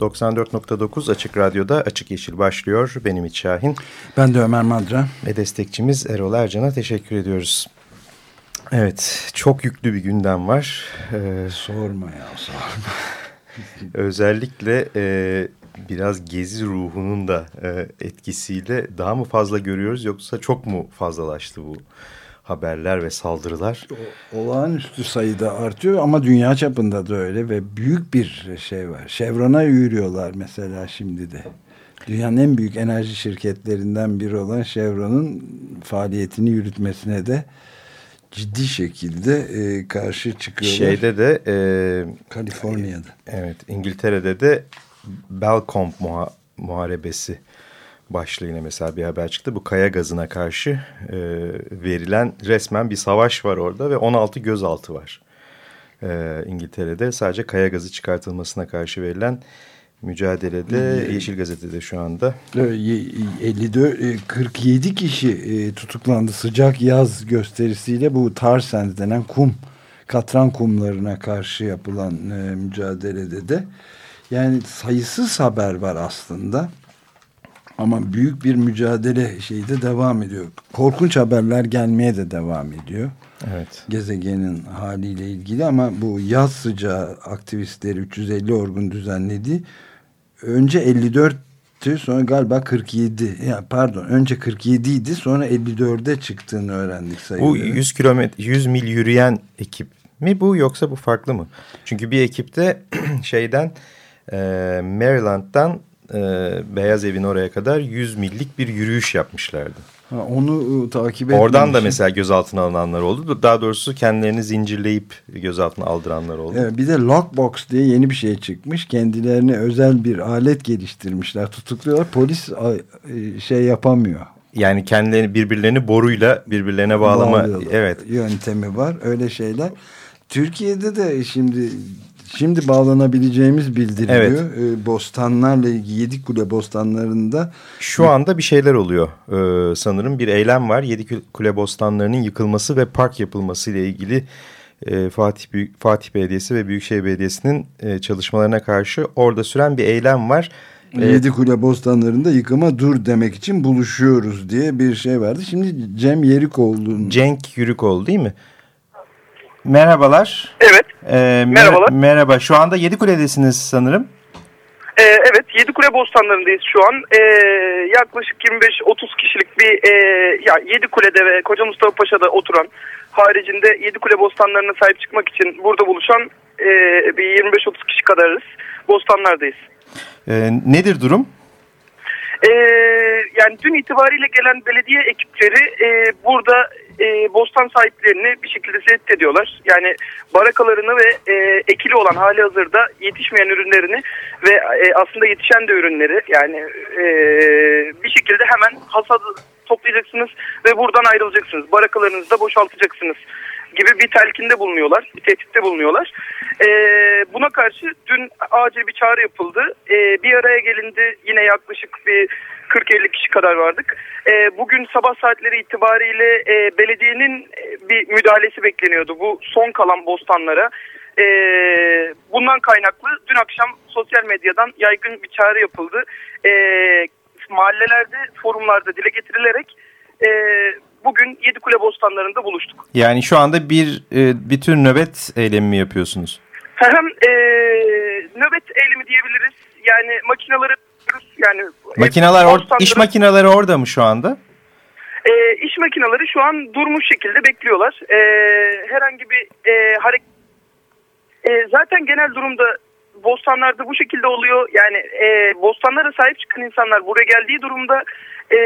94.9 Açık Radyo'da Açık Yeşil başlıyor. Benim İç Şahin. Ben de Ömer Madra. Ve destekçimiz Erol Ercan'a teşekkür ediyoruz. Evet, çok yüklü bir gündem var. Ee, sorma ya, sorma. özellikle e, biraz gezi ruhunun da e, etkisiyle daha mı fazla görüyoruz yoksa çok mu fazlalaştı bu haberler ve saldırılar. Olağanüstü sayıda artıyor ama dünya çapında da öyle ve büyük bir şey var. Chevron'a yürüyorlar mesela şimdi de. Dünyanın en büyük enerji şirketlerinden biri olan Chevron'un faaliyetini yürütmesine de ciddi şekilde e, karşı çıkıyorlar. Şeyde de e, Kaliforniya'da. Evet İngiltere'de de Belcomp muha muharebesi başlığıyla mesela bir haber çıktı. Bu kaya gazına karşı e, verilen resmen bir savaş var orada ve 16 gözaltı var. E, İngiltere'de sadece kaya gazı çıkartılmasına karşı verilen mücadelede Yeşil Gazete'de şu anda. 54 47 e, kişi e, tutuklandı sıcak yaz gösterisiyle bu tar sands denen kum katran kumlarına karşı yapılan e, mücadelede de yani sayısız haber var aslında. Ama büyük bir mücadele şeyi de devam ediyor. Korkunç haberler gelmeye de devam ediyor. Evet. Gezegenin haliyle ilgili ama bu yaz sıcağı aktivistleri 350 orgun düzenledi. Önce 54 sonra galiba 47 ya pardon önce 47 idi sonra 54'e çıktığını öğrendik sayıları. Bu 100 kilometre 100 mil yürüyen ekip mi bu yoksa bu farklı mı? Çünkü bir ekipte şeyden e, Maryland'dan e, Beyaz Evin oraya kadar 100 millik bir yürüyüş yapmışlardı. Ha, onu e, takip etmemişim. Oradan da mesela gözaltına alınanlar oldu. Daha doğrusu kendilerini zincirleyip gözaltına aldıranlar oldu. Evet, bir de Lockbox diye yeni bir şey çıkmış. Kendilerine özel bir alet geliştirmişler. Tutukluyorlar. Polis e, şey yapamıyor. Yani kendilerini birbirlerini boruyla birbirlerine bağlama evet yöntemi var. Öyle şeyler. Türkiye'de de şimdi Şimdi bağlanabileceğimiz bildiriliyor. Evet. Ee, bostanlarla ilgili Yedikule bostanlarında. Şu anda bir şeyler oluyor. Ee, sanırım bir eylem var. Yedikule bostanlarının yıkılması ve park yapılması ile ilgili e, Fatih, Büyük, Fatih Belediyesi ve Büyükşehir Belediyesi'nin e, çalışmalarına karşı orada süren bir eylem var. Ee, Yedikule bostanlarında yıkıma dur demek için buluşuyoruz diye bir şey vardı. Şimdi Cem Yerikoğlu. Cenk Yürükoğlu değil mi? Merhabalar. Evet. Ee, mer Merhabalar. Merhaba. Şu anda Yedikule'desiniz sanırım. Ee, evet. Yedikule Bostanları'ndayız şu an. Ee, yaklaşık 25-30 kişilik bir e, ya Yedikule'de ve Koca Mustafa Paşa'da oturan haricinde Yedikule Bostanları'na sahip çıkmak için burada buluşan e, bir 25-30 kişi kadarız. Bostanlardayız. Ee, nedir durum? Ee, yani dün itibariyle gelen belediye ekipleri e, burada e, bostan sahiplerini bir şekilde tehdit ediyorlar. Yani barakalarını ve e, ekili olan hali hazırda yetişmeyen ürünlerini ve e, aslında yetişen de ürünleri yani e, bir şekilde hemen hasat toplayacaksınız ve buradan ayrılacaksınız. Barakalarınızı da boşaltacaksınız gibi bir telkinde bulunuyorlar, bir tehditte bulunuyorlar. E, buna karşı dün acil bir çağrı yapıldı. E, bir araya gelindi yine yaklaşık bir 40-50 kişi kadar vardık. E, bugün sabah saatleri itibariyle e, belediyenin e, bir müdahalesi bekleniyordu bu son kalan bostanlara. E, bundan kaynaklı dün akşam sosyal medyadan yaygın bir çağrı yapıldı. E, mahallelerde, forumlarda dile getirilerek e, bugün Yedikule Bostanları'nda buluştuk. Yani şu anda bir e, bir tür nöbet eylemi mi yapıyorsunuz? Hem e, nöbet eylemi diyebiliriz. Yani makinaları yani Makinalar or iş makineleri orada mı şu anda? E, iş makineleri şu an durmuş şekilde bekliyorlar. E, herhangi bir e, hareket e, zaten genel durumda bostanlarda bu şekilde oluyor. Yani e, bostanlara sahip çıkan insanlar buraya geldiği durumda e,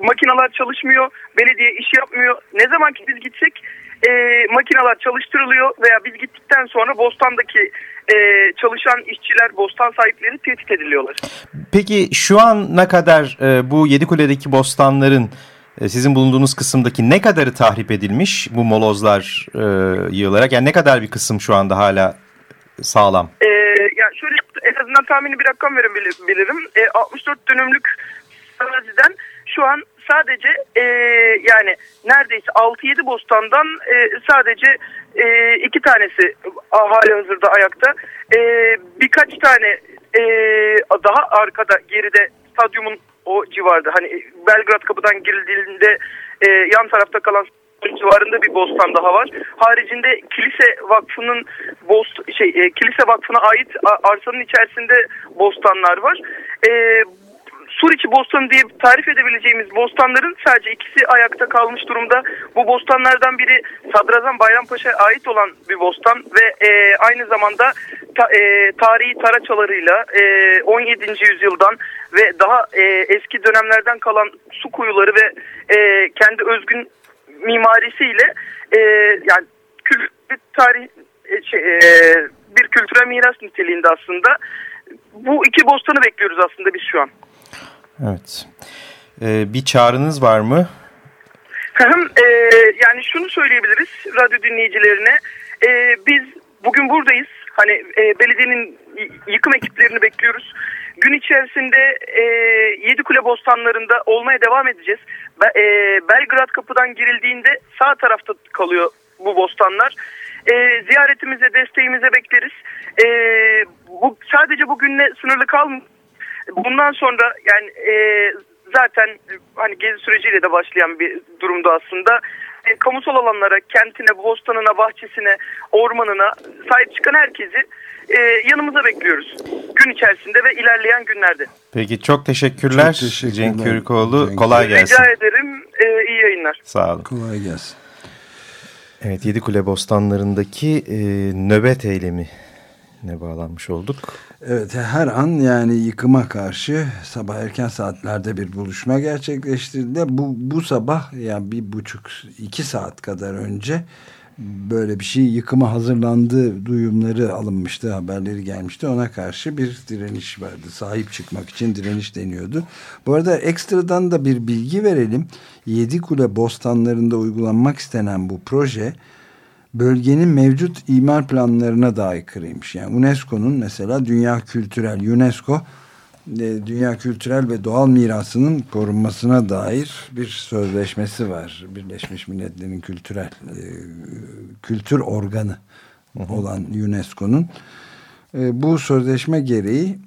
makinalar çalışmıyor, belediye iş yapmıyor. Ne zaman ki biz gitsek e, makineler çalıştırılıyor veya biz gittikten sonra bostandaki e, çalışan işçiler, bostan sahipleri tehdit ediliyorlar. Peki şu an ne kadar e, bu Yedikule'deki bostanların e, sizin bulunduğunuz kısımdaki ne kadarı tahrip edilmiş bu molozlar e, yığılarak? Yani ne kadar bir kısım şu anda hala sağlam? E, yani şöyle en azından tahmini bir rakam verebilirim. E, 64 dönümlük araziden şu an sadece e, yani neredeyse 6-7 bostandan e, sadece e, iki tanesi hali hazırda ayakta. E, birkaç tane e, daha arkada geride stadyumun o civarda hani Belgrad kapıdan girildiğinde e, yan tarafta kalan civarında bir bostan daha var. Haricinde kilise vakfının bost şey e, kilise vakfına ait arsanın içerisinde bostanlar var. E, Suriçi Bostanı diye tarif edebileceğimiz bostanların sadece ikisi ayakta kalmış durumda. Bu bostanlardan biri Sadrazam Bayrampaşa'ya ait olan bir bostan ve e, aynı zamanda ta, e, tarihi taraçalarıyla e, 17. yüzyıldan ve daha e, eski dönemlerden kalan su kuyuları ve e, kendi özgün mimarisiyle e, yani kültür tarih e, şey, e, bir kültürel miras niteliğinde aslında. Bu iki bostanı bekliyoruz aslında biz şu an. Evet. Ee, bir çağrınız var mı? ee, yani şunu söyleyebiliriz radyo dinleyicilerine. Ee, biz bugün buradayız. Hani e, belediyenin yıkım ekiplerini bekliyoruz. Gün içerisinde e, Yedikule Bostanları'nda olmaya devam edeceğiz. Be, e, Belgrad kapıdan girildiğinde sağ tarafta kalıyor bu bostanlar. E, ziyaretimize, desteğimize bekleriz. E, bu sadece bugünle sınırlı kalmıyor Bundan sonra yani e, zaten hani gezi süreciyle de başlayan bir durumda aslında. E, kamusal alanlara, kentine, bostanına, bahçesine, ormanına sahip çıkan herkesi e, yanımıza bekliyoruz. Gün içerisinde ve ilerleyen günlerde. Peki çok teşekkürler, çok teşekkürler. Cenk Körükoğlu. Cenk. Kolay gelsin. Rica ederim. E, iyi yayınlar. Sağ olun. Kolay gelsin. Evet Yedikule Bostanları'ndaki e, nöbet eylemi ne bağlanmış olduk. Evet her an yani yıkıma karşı sabah erken saatlerde bir buluşma gerçekleştirdi. Bu, bu sabah yani bir buçuk iki saat kadar önce böyle bir şey yıkıma hazırlandığı duyumları alınmıştı haberleri gelmişti ona karşı bir direniş vardı sahip çıkmak için direniş deniyordu bu arada ekstradan da bir bilgi verelim Yedi Kule bostanlarında uygulanmak istenen bu proje bölgenin mevcut imar planlarına da aykırıymış. Yani UNESCO'nun mesela Dünya Kültürel UNESCO e, Dünya Kültürel ve Doğal Mirasının korunmasına dair bir sözleşmesi var. Birleşmiş Milletler'in kültürel e, kültür organı olan UNESCO'nun. E, bu sözleşme gereği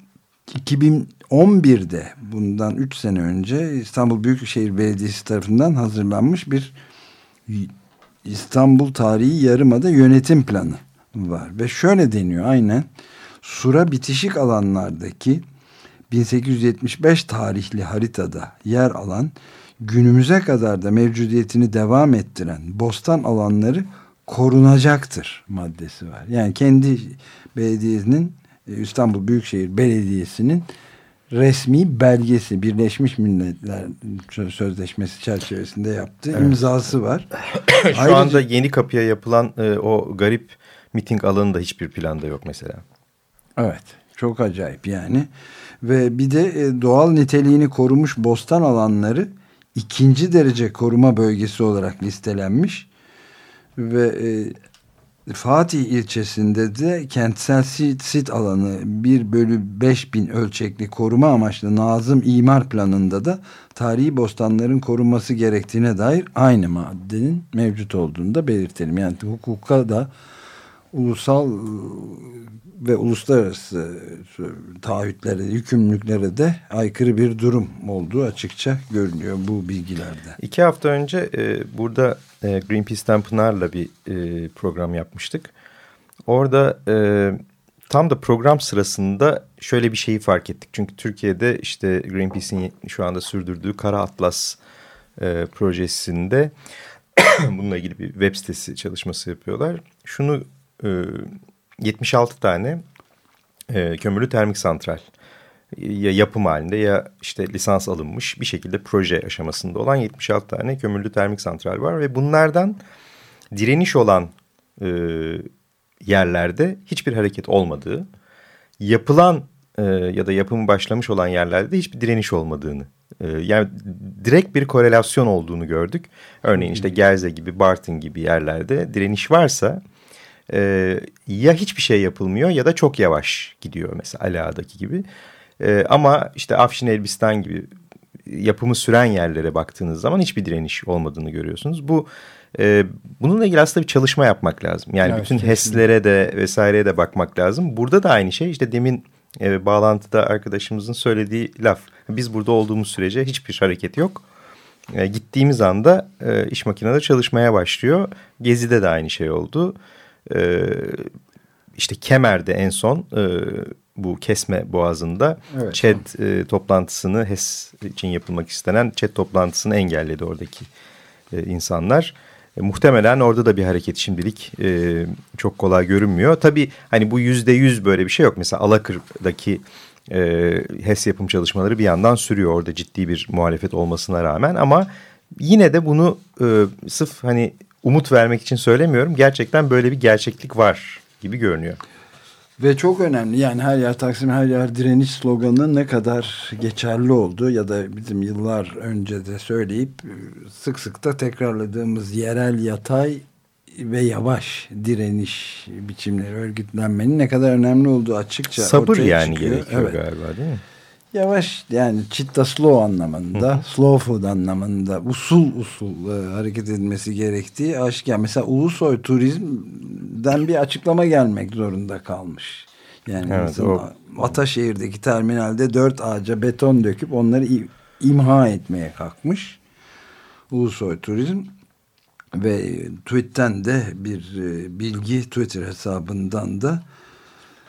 2011'de bundan 3 sene önce İstanbul Büyükşehir Belediyesi tarafından hazırlanmış bir İstanbul Tarihi Yarımada yönetim planı var. Ve şöyle deniyor aynen sura bitişik alanlardaki 1875 tarihli haritada yer alan günümüze kadar da mevcudiyetini devam ettiren bostan alanları korunacaktır maddesi var. Yani kendi belediyesinin İstanbul Büyükşehir Belediyesi'nin resmi belgesi Birleşmiş Milletler Sözleşmesi çerçevesinde yaptığı evet. imzası var. Şu Ayrıca, anda yeni kapıya yapılan e, o garip miting alanı da hiçbir planda yok mesela. Evet çok acayip yani ve bir de e, doğal niteliğini korumuş bostan alanları ikinci derece koruma bölgesi olarak listelenmiş ve e, Fatih ilçesinde de kentsel sit, alanı 1 bölü 5 bin ölçekli koruma amaçlı Nazım imar planında da tarihi bostanların korunması gerektiğine dair aynı maddenin mevcut olduğunu da belirtelim. Yani hukuka da ulusal ve uluslararası taahhütlere, yükümlülüklere de aykırı bir durum olduğu açıkça görünüyor bu bilgilerde. İki hafta önce e, burada e, Greenpeace'ten Pınar'la bir e, program yapmıştık. Orada e, tam da program sırasında şöyle bir şeyi fark ettik. Çünkü Türkiye'de işte Greenpeace'in şu anda sürdürdüğü Kara Atlas e, projesinde bununla ilgili bir web sitesi çalışması yapıyorlar. Şunu 76 tane e, kömürlü termik santral ya yapım halinde ya işte lisans alınmış bir şekilde proje aşamasında olan 76 tane kömürlü termik santral var ve bunlardan direniş olan e, yerlerde hiçbir hareket olmadığı, yapılan e, ya da yapımı başlamış olan yerlerde hiçbir direniş olmadığını e, yani direkt bir korelasyon olduğunu gördük. Örneğin işte Gerze gibi Bartın gibi yerlerde direniş varsa e, ya hiçbir şey yapılmıyor ya da çok yavaş gidiyor mesela Ala'daki gibi. E, ama işte Afşin Elbistan gibi yapımı süren yerlere baktığınız zaman hiçbir direniş olmadığını görüyorsunuz. Bu e, bununla ilgili aslında bir çalışma yapmak lazım. Yani evet, bütün kesinlikle. HES'lere de vesaireye de bakmak lazım. Burada da aynı şey işte demin e, bağlantıda arkadaşımızın söylediği laf. Biz burada olduğumuz sürece hiçbir hareket yok. E, gittiğimiz anda e, iş makineleri çalışmaya başlıyor. Gezi'de de aynı şey oldu. E, işte Kemer'de en son e, bu kesme boğazında evet. ÇED e, toplantısını HES için yapılmak istenen ÇED toplantısını engelledi oradaki e, insanlar. E, muhtemelen orada da bir hareket şimdilik e, çok kolay görünmüyor. Tabii hani bu yüzde yüz böyle bir şey yok. Mesela Alakır'daki e, HES yapım çalışmaları bir yandan sürüyor. Orada ciddi bir muhalefet olmasına rağmen ama yine de bunu e, sırf hani umut vermek için söylemiyorum. Gerçekten böyle bir gerçeklik var gibi görünüyor. Ve çok önemli yani her yer Taksim her yer direniş sloganı ne kadar geçerli oldu ya da bizim yıllar önce de söyleyip sık sık da tekrarladığımız yerel yatay ve yavaş direniş biçimleri örgütlenmenin ne kadar önemli olduğu açıkça Sabır yani çıkıyor. gerekiyor evet. galiba değil mi? Yavaş yani chitta slow anlamında, slow food anlamında usul usul e, hareket edilmesi gerektiği aşikar. Mesela Ulusoy Turizm'den bir açıklama gelmek zorunda kalmış. Yani evet, o... Ataşehir'deki terminalde dört ağaca beton döküp onları imha etmeye kalkmış. Ulusoy Turizm ve tweetten de bir e, bilgi Twitter hesabından da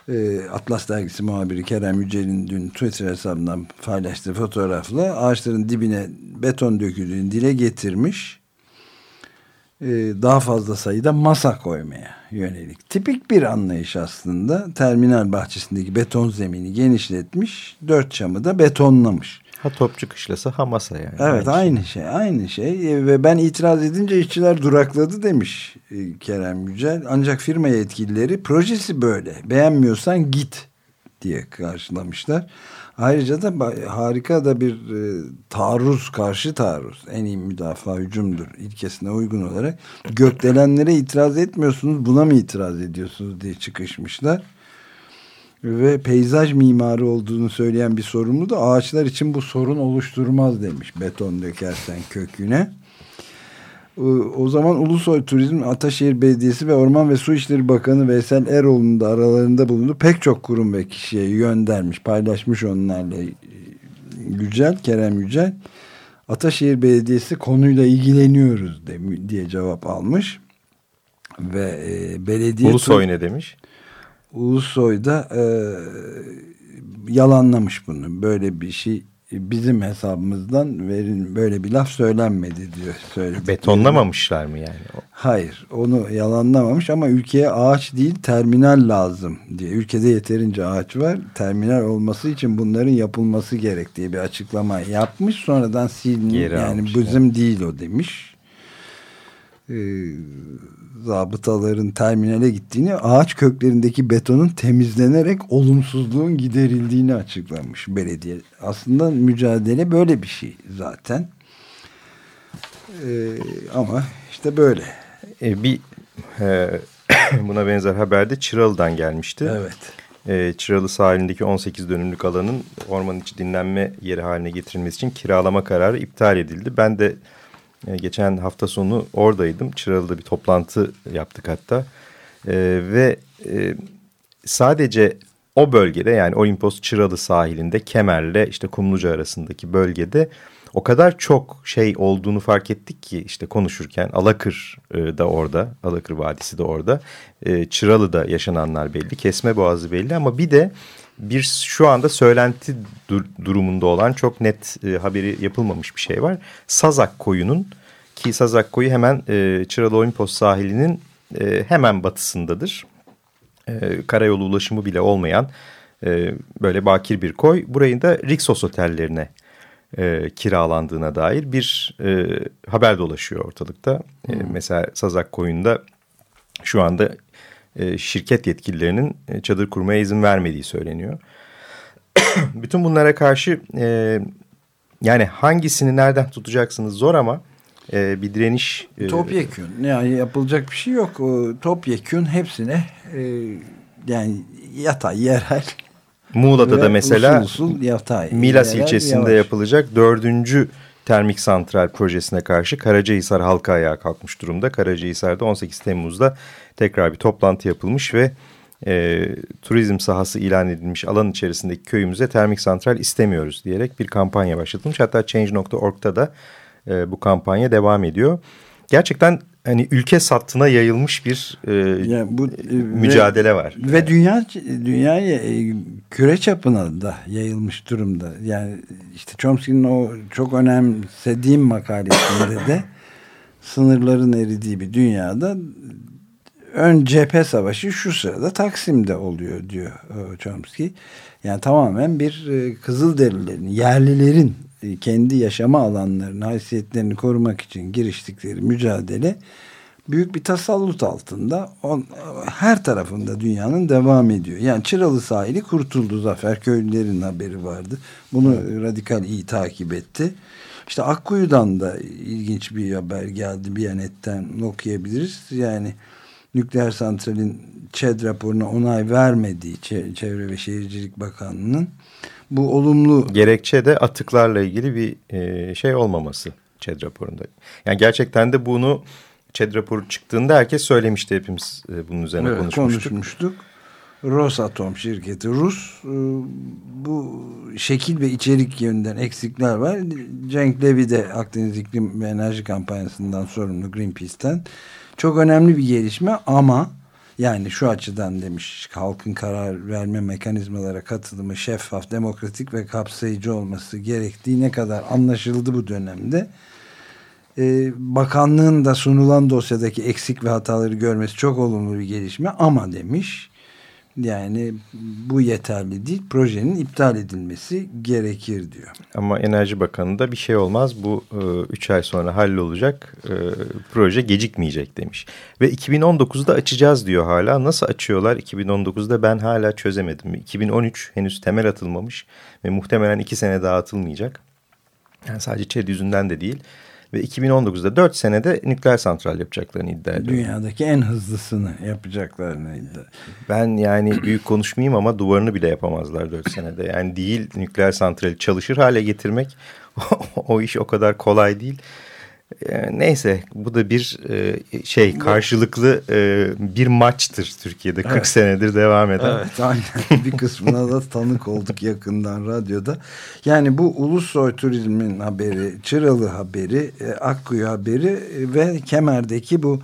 e, Atlas Dergisi muhabiri Kerem Yücel'in dün Twitter hesabından paylaştığı fotoğrafla ağaçların dibine beton döküldüğünü dile getirmiş. E, daha fazla sayıda masa koymaya yönelik. Tipik bir anlayış aslında. Terminal bahçesindeki beton zemini genişletmiş. Dört çamı da betonlamış. Ha topçu kışlası ha masa yani. Evet aynı şey. şey aynı şey e, ve ben itiraz edince işçiler durakladı demiş e, Kerem Yücel. Ancak firma yetkilileri projesi böyle beğenmiyorsan git diye karşılamışlar. Ayrıca da harika da bir e, taarruz karşı taarruz en iyi müdafaa hücumdur ilkesine uygun olarak gökdelenlere itiraz etmiyorsunuz buna mı itiraz ediyorsunuz diye çıkışmışlar ve peyzaj mimarı olduğunu söyleyen bir sorumlu da ağaçlar için bu sorun oluşturmaz demiş beton dökersen köküne. O zaman Ulusoy Turizm, Ataşehir Belediyesi ve Orman ve Su İşleri Bakanı Veysel Eroğlu'nun da aralarında bulundu. Pek çok kurum ve kişiye göndermiş, paylaşmış onlarla Yücel, Kerem Yücel. Ataşehir Belediyesi konuyla ilgileniyoruz diye cevap almış. Ve e, belediye... Ulusoy ne demiş? Ulusoy da e, yalanlamış bunu. Böyle bir şey bizim hesabımızdan verin böyle bir laf söylenmedi diyor. Söyledi. Betonlamamışlar mı yani? Hayır onu yalanlamamış ama ülkeye ağaç değil terminal lazım diye. Ülkede yeterince ağaç var. Terminal olması için bunların yapılması gerek diye bir açıklama yapmış. Sonradan silmiş yani bizim yani. değil o demiş. Ee, zabıtaların terminale gittiğini, ağaç köklerindeki betonun temizlenerek olumsuzluğun giderildiğini açıklamış belediye. Aslında mücadele böyle bir şey zaten. Ee, ama işte böyle. Ee, bir e, buna benzer haber de Çıralı'dan gelmişti. Evet. E, Çıralı sahilindeki 18 dönümlük alanın orman içi dinlenme yeri haline getirilmesi için kiralama kararı iptal edildi. Ben de e, geçen hafta sonu oradaydım. Çıralı'da bir toplantı yaptık hatta. E, ve e, sadece o bölgede yani Olimpos Çıralı sahilinde Kemer'le işte Kumluca arasındaki bölgede o kadar çok şey olduğunu fark ettik ki işte konuşurken Alakır e, da orada, Alakır Vadisi de orada, e, Çıralı'da yaşananlar belli, Kesme Boğazı belli ama bir de bir şu anda söylenti dur durumunda olan çok net e, haberi yapılmamış bir şey var. Sazak koyunun ki Sazak koyu hemen e, Çıralı Olimpos sahilinin e, hemen batısındadır. E, karayolu ulaşımı bile olmayan e, böyle bakir bir koy. Burayı da Rixos otellerine e, kiralandığına dair bir e, haber dolaşıyor ortalıkta. E, mesela Sazak Koyun'da şu anda e, şirket yetkililerinin e, çadır kurmaya izin vermediği söyleniyor. Bütün bunlara karşı e, yani hangisini nereden tutacaksınız zor ama e, bir direniş. E, topyekün yani yapılacak bir şey yok. Topyekün hepsine e, yani yatay yerel. Muğla'da da mesela usul, usul yatay, Milas ilçesinde yavaş. yapılacak dördüncü termik santral projesine karşı Karacahisar halka ayağa kalkmış durumda. Karacahisar'da 18 Temmuz'da tekrar bir toplantı yapılmış ve e, turizm sahası ilan edilmiş alan içerisindeki köyümüze termik santral istemiyoruz diyerek bir kampanya başlatılmış. Hatta Change.org'da da e, bu kampanya devam ediyor. Gerçekten hani ülke sattına yayılmış bir e, yani bu, e, mücadele ve, var. Ve dünya dünyaya e, küre çapına da yayılmış durumda. Yani işte Chomsky'nin o çok önemsediğim makalesinde de sınırların eridiği bir dünyada ön cephe savaşı şu sırada Taksim'de oluyor diyor e, Chomsky. Yani tamamen bir e, Kızılderililerin, yerlilerin kendi yaşama alanlarını, haysiyetlerini korumak için giriştikleri mücadele büyük bir tasallut altında on, her tarafında dünyanın devam ediyor. Yani Çıralı sahili kurtuldu. Zafer köylülerin haberi vardı. Bunu evet. radikal iyi takip etti. İşte Akkuyu'dan da ilginç bir haber geldi. Biyanet'ten okuyabiliriz. Yani nükleer santralin ÇED raporuna onay vermediği Çevre ve Şehircilik Bakanlığı'nın bu olumlu... Gerekçe de atıklarla ilgili bir e, şey olmaması ÇED raporunda. Yani gerçekten de bunu ÇED raporu çıktığında herkes söylemişti hepimiz e, bunun üzerine evet, konuşmuştuk. konuşmuştuk. Rosatom şirketi Rus e, bu şekil ve içerik yönünden eksikler var. Cenk Levy de Akdeniz İklim ve Enerji Kampanyası'ndan sorumlu Greenpeace'ten çok önemli bir gelişme ama yani şu açıdan demiş halkın karar verme mekanizmalara katılımı şeffaf, demokratik ve kapsayıcı olması gerektiği ne kadar anlaşıldı bu dönemde. Ee, bakanlığın da sunulan dosyadaki eksik ve hataları görmesi çok olumlu bir gelişme ama demiş yani bu yeterli değil. Projenin iptal edilmesi gerekir diyor. Ama Enerji Bakanı da bir şey olmaz. Bu 3 e, ay sonra hallolacak. E, proje gecikmeyecek demiş. Ve 2019'da açacağız diyor hala. Nasıl açıyorlar 2019'da ben hala çözemedim. 2013 henüz temel atılmamış ve muhtemelen 2 sene daha atılmayacak. Yani sadece ÇED yüzünden de değil ve 2019'da 4 senede nükleer santral yapacaklarını iddia ediyor. Dünyadaki en hızlısını yapacaklarını iddia Ben yani büyük konuşmayayım ama duvarını bile yapamazlar 4 senede. Yani değil nükleer santrali çalışır hale getirmek o iş o kadar kolay değil. Ee, neyse bu da bir e, şey karşılıklı e, bir maçtır Türkiye'de 40 evet. senedir devam eden. Evet aynen bir kısmına da tanık olduk yakından radyoda. Yani bu Ulusoy Turizm'in haberi, Çıralı haberi, e, Akkuyu haberi ve Kemer'deki bu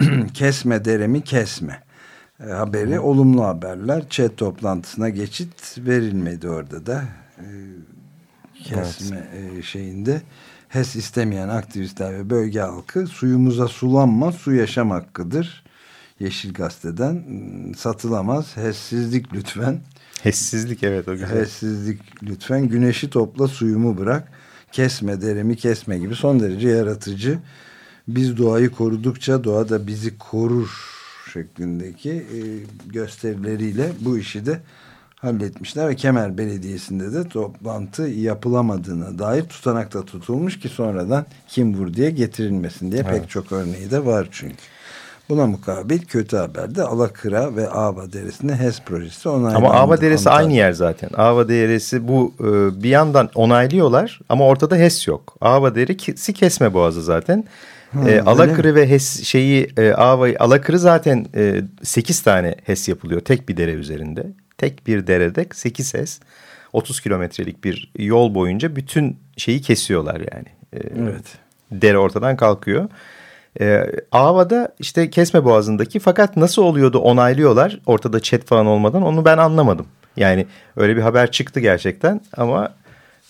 kesme deremi kesme haberi Hı. olumlu haberler. Çet toplantısına geçit verilmedi orada da kesme evet. şeyinde. HES istemeyen aktivistler ve bölge halkı suyumuza sulanma su yaşam hakkıdır. Yeşil Gazete'den ıı, satılamaz. HES'sizlik lütfen. HES'sizlik evet o güzel. HES'sizlik lütfen. Güneşi topla suyumu bırak. Kesme deremi kesme gibi son derece yaratıcı. Biz doğayı korudukça doğa da bizi korur şeklindeki e, gösterileriyle bu işi de halletmişler ve Kemer Belediyesi'nde de toplantı yapılamadığına dair tutanakta tutulmuş ki sonradan kim vur diye getirilmesin diye evet. pek çok örneği de var çünkü. Buna mukabil kötü haberde Alakıra ve Ava Deresi'nde HES projesi onaylandı. Ama Ava Deresi Antalya. aynı yer zaten. Ava Deresi bu e, bir yandan onaylıyorlar ama ortada HES yok. Ava Deresi kesme boğazı zaten. Hmm, e, Alakırı ve HES şeyi e, Ava Alakırı zaten e, 8 tane HES yapılıyor tek bir dere üzerinde tek bir derede 8 HES 30 kilometrelik bir yol boyunca bütün şeyi kesiyorlar yani. Ee, evet. Dere ortadan kalkıyor. Ee, Ava'da işte kesme boğazındaki fakat nasıl oluyordu onaylıyorlar ortada chat falan olmadan onu ben anlamadım. Yani öyle bir haber çıktı gerçekten ama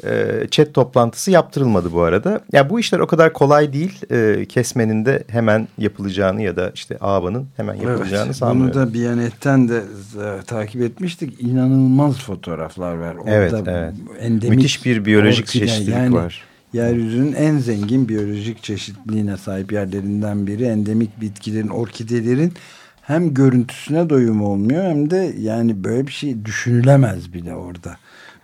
e, chat toplantısı yaptırılmadı bu arada. Ya bu işler o kadar kolay değil. E, kesmenin de hemen yapılacağını ya da işte ABA'nın hemen yapılacağını evet, sanmıyorum. Bunu da Biyanet'ten de e, takip etmiştik. İnanılmaz fotoğraflar var. Orada evet, evet. Endemik Müthiş bir biyolojik orkide, çeşitlilik yani, var. Yeryüzünün en zengin biyolojik çeşitliliğine sahip yerlerinden biri. Endemik bitkilerin, orkidelerin hem görüntüsüne doyum olmuyor hem de yani böyle bir şey düşünülemez bile orada.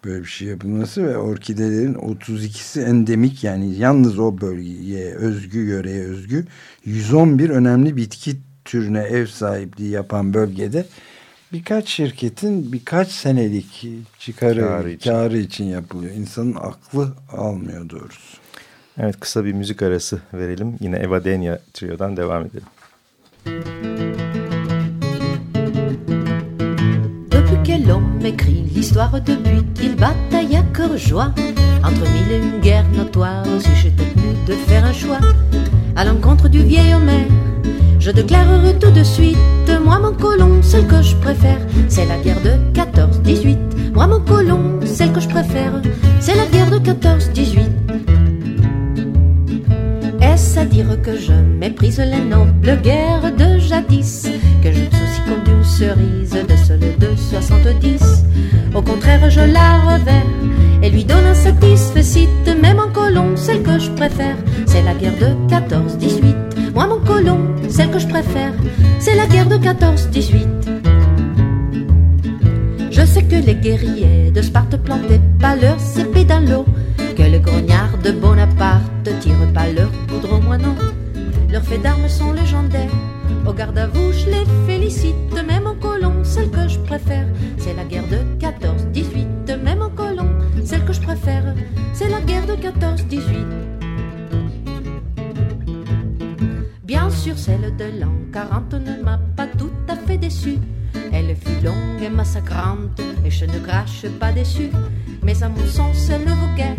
Böyle bir şey yapılması ve orkidelerin 32'si endemik yani yalnız o bölgeye özgü, yöreye özgü 111 önemli bitki türüne ev sahipliği yapan bölgede birkaç şirketin birkaç senelik çıkarı, karı için. karı için yapılıyor. İnsanın aklı almıyor doğrusu. Evet kısa bir müzik arası verelim. Yine Eva Denia Trio'dan devam edelim. Quel homme écrit l'histoire depuis qu'il bataille à cœur joie entre mille et une guerres notoires. Si j'étais tenu de faire un choix à l'encontre du vieil Homère, je déclarerai tout de suite, moi mon colon, celle que je préfère, c'est la guerre de 14-18. Moi mon colon, celle que je préfère, c'est la guerre de 14-18. Est-ce à dire que je méprise les nobles guerres de jadis Que cerise de seul de 70 Au contraire je la revers et lui donne un satisfait Même en colon, celle que je préfère C'est la guerre de 14-18 Moi mon colon, celle que je préfère C'est la guerre de 14-18 je sais que les guerriers de Sparte plantaient pas leurs épées dans l'eau que les grognards de Bonaparte tirent pas leur poudre au moineau. Leurs faits d'armes sont légendaires. Au garde à vous, je les félicite. Même en colon, celle que je préfère, c'est la guerre de 14-18. Même en colon, celle que je préfère, c'est la guerre de 14-18. Bien sûr, celle de l'an 40 ne m'a pas tout à fait déçu. Elle fut longue et massacrante, et je ne crache pas dessus. Mais à mon sens, elle ne vaut guère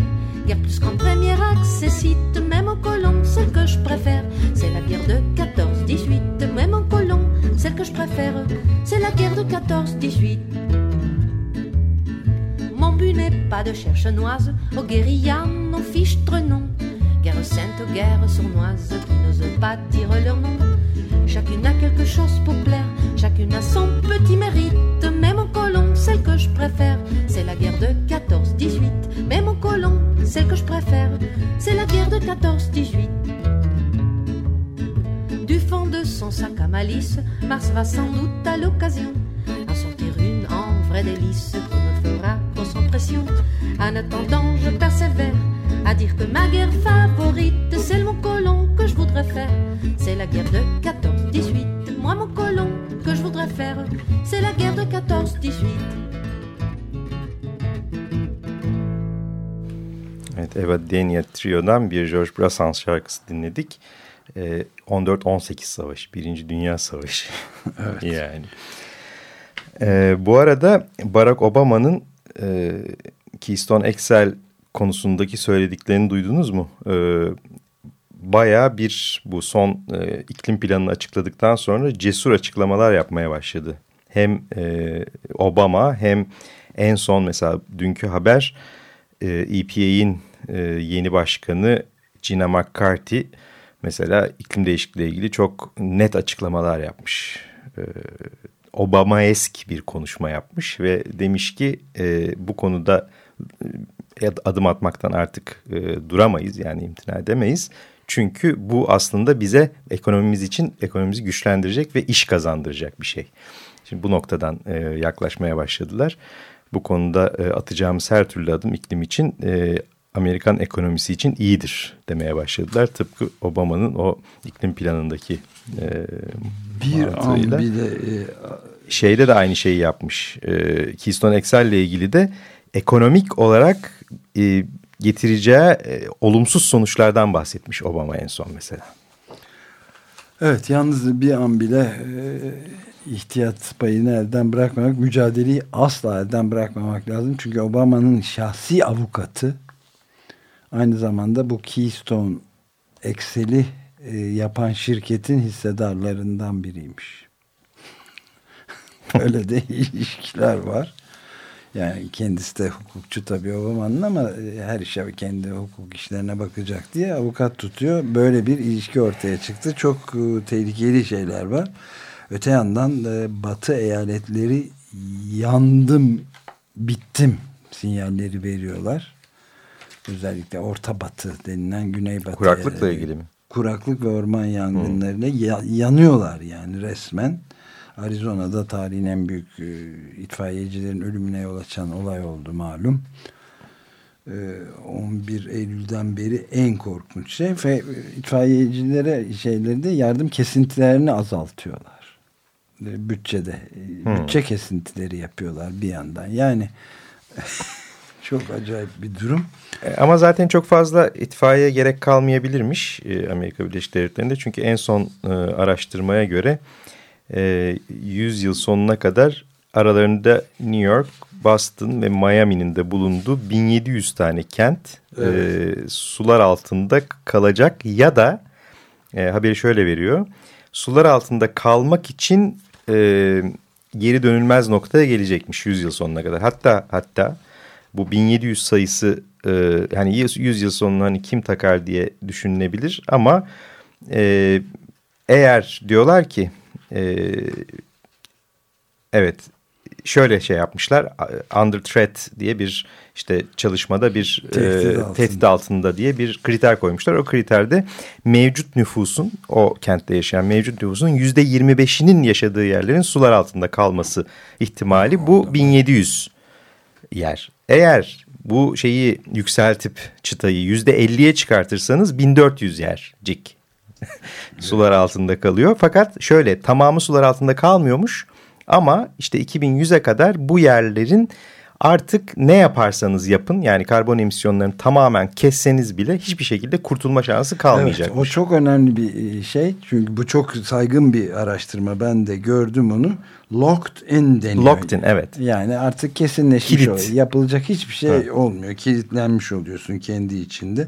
plus qu'en premier accessite, même en colon, celle que je préfère, c'est la guerre de 14-18. Même en colon, celle que je préfère, c'est la guerre de 14-18. Mon but n'est pas de chercher noise aux guérillas, nos fichtres non. Guerre sainte, guerre sournoise, qui n'osent pas dire leur nom. Chacune a quelque chose pour plaire, chacune a son petit mérite. Même en colon, celle que je préfère, c'est la guerre de 14-18. Même en colon, celle que je préfère, c'est la guerre de 14-18. De son sac à malice, Mars va sans doute à l'occasion en sortir une en vrai délice qui me fera grosse pression. En attendant, je persévère à dire que ma guerre favorite, c'est mon colon que je voudrais faire. C'est la guerre de 14-18. Moi, mon colon que je voudrais faire, c'est la guerre de 14-18. Evet, Eva Denia Trio'dan bir George Brassens şarkısı dinledik. Ee, 14-18 Savaşı, Birinci Dünya Savaşı. evet. yani. Ee, bu arada Barack Obama'nın e, Keystone XL konusundaki söylediklerini duydunuz mu? Ee, Baya bir bu son e, iklim planını açıkladıktan sonra cesur açıklamalar yapmaya başladı. Hem e, Obama hem en son mesela dünkü haber e, EPA'in e, yeni başkanı Gina McCarthy mesela iklim değişikliği ile ilgili çok net açıklamalar yapmış. E, Obama-esk bir konuşma yapmış ve demiş ki e, bu konuda e, adım atmaktan artık e, duramayız yani imtina edemeyiz. Çünkü bu aslında bize ekonomimiz için ekonomimizi güçlendirecek ve iş kazandıracak bir şey. Şimdi bu noktadan e, yaklaşmaya başladılar. Bu konuda atacağımız her türlü adım iklim için Amerikan ekonomisi için iyidir demeye başladılar. Tıpkı Obama'nın o iklim planındaki e, bir an bile e, şeyde de aynı şeyi yapmış. E, Keystone XL ile ilgili de ekonomik olarak e, getireceği e, olumsuz sonuçlardan bahsetmiş Obama en son mesela. Evet yalnız bir an bile e, ihtiyat payını elden bırakmamak, mücadeleyi asla elden bırakmamak lazım. Çünkü Obama'nın şahsi avukatı aynı zamanda bu Keystone Excel'i e, yapan şirketin hissedarlarından biriymiş. Öyle de ilişkiler var. Yani kendisi de hukukçu tabii Obama'nın ama e, her işe kendi hukuk işlerine bakacak diye avukat tutuyor. Böyle bir ilişki ortaya çıktı. Çok e, tehlikeli şeyler var. Öte yandan Batı eyaletleri yandım, bittim sinyalleri veriyorlar. Özellikle Orta Batı denilen Güney Batı. Kuraklıkla ilgili mi? Kuraklık ve orman yangınlarıyla ya, yanıyorlar yani resmen. Arizona'da tarihin en büyük e, itfaiyecilerin ölümüne yol açan olay oldu malum. E, 11 Eylül'den beri en korkunç şey ve itfaiyecilere şeyleri de yardım kesintilerini azaltıyorlar. E, bütçede. Hmm. Bütçe kesintileri yapıyorlar bir yandan. Yani çok acayip bir durum. E, ama zaten çok fazla itfaiye gerek kalmayabilirmiş e, Amerika Birleşik Devletleri'nde. Çünkü en son e, araştırmaya göre 100 yıl sonuna kadar aralarında New York, Boston ve Miami'nin de bulunduğu 1700 tane kent evet. sular altında kalacak ya da haberi şöyle veriyor. Sular altında kalmak için geri dönülmez noktaya gelecekmiş 100 yıl sonuna kadar. Hatta hatta bu 1700 sayısı e, yani 100 yıl sonuna hani kim takar diye düşünülebilir ama e, eğer diyorlar ki e, evet şöyle şey yapmışlar under threat diye bir işte çalışmada bir tehdit, e, altında. tehdit altında diye bir kriter koymuşlar. O kriterde mevcut nüfusun o kentte yaşayan mevcut nüfusun yüzde yirmi beşinin yaşadığı yerlerin sular altında kalması ihtimali bu 1700 yer. Eğer bu şeyi yükseltip çıtayı yüzde elliye çıkartırsanız 1400 yercik sular altında kalıyor. Fakat şöyle tamamı sular altında kalmıyormuş ama işte 2100'e kadar bu yerlerin artık ne yaparsanız yapın yani karbon emisyonlarını tamamen kesseniz bile hiçbir şekilde kurtulma şansı kalmayacak. Evet, o çok önemli bir e, şey çünkü bu çok saygın bir araştırma ben de gördüm onu. Locked in deniyor. Locked in evet. Yani artık kesinleşmiş Kilit. oluyor. Yapılacak hiçbir şey evet. olmuyor. Kilitlenmiş oluyorsun kendi içinde.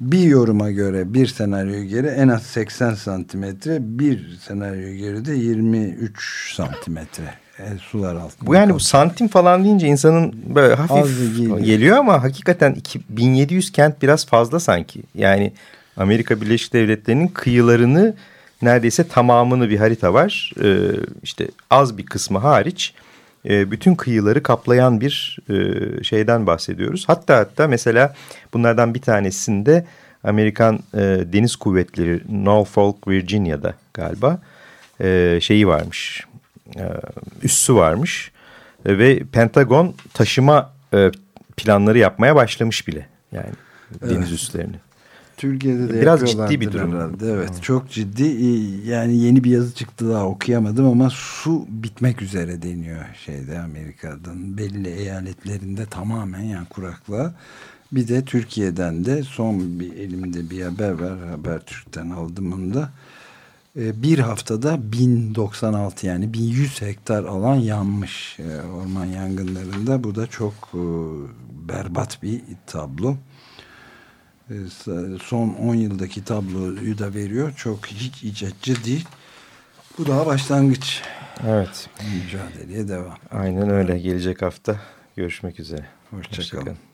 Bir yoruma göre bir senaryoya göre en az 80 santimetre bir senaryoya göre de 23 santimetre e, sular altında. Bu yani bu santim falan deyince insanın böyle hafif geliyor. ama hakikaten 1700 kent biraz fazla sanki. Yani Amerika Birleşik Devletleri'nin kıyılarını neredeyse tamamını bir harita var. Ee, işte az bir kısmı hariç e, bütün kıyıları kaplayan bir e, şeyden bahsediyoruz. Hatta hatta mesela bunlardan bir tanesinde Amerikan e, Deniz Kuvvetleri Norfolk Virginia'da galiba e, şeyi varmış e, üssü varmış ve Pentagon taşıma e, planları yapmaya başlamış bile yani evet. deniz üslerini. Türkiye'de de biraz ciddi bir durum. Herhalde. Evet, evet çok ciddi. Yani yeni bir yazı çıktı daha okuyamadım ama su bitmek üzere deniyor şeyde Amerika'dan belli eyaletlerinde tamamen yani kuraklığa. Bir de Türkiye'den de son bir elimde bir haber var. Habertürk'ten aldım onu da. Ee, bir haftada 1096 yani 1100 hektar alan yanmış e, orman yangınlarında. Bu da çok e, berbat bir tablo. E, son 10 yıldaki tabloyu da veriyor. Çok hiç iç açıcı değil. Bu daha başlangıç. Evet. Mücadeleye devam. Aynen öyle. Gelecek hafta görüşmek üzere. Hoşçakalın. Hoşça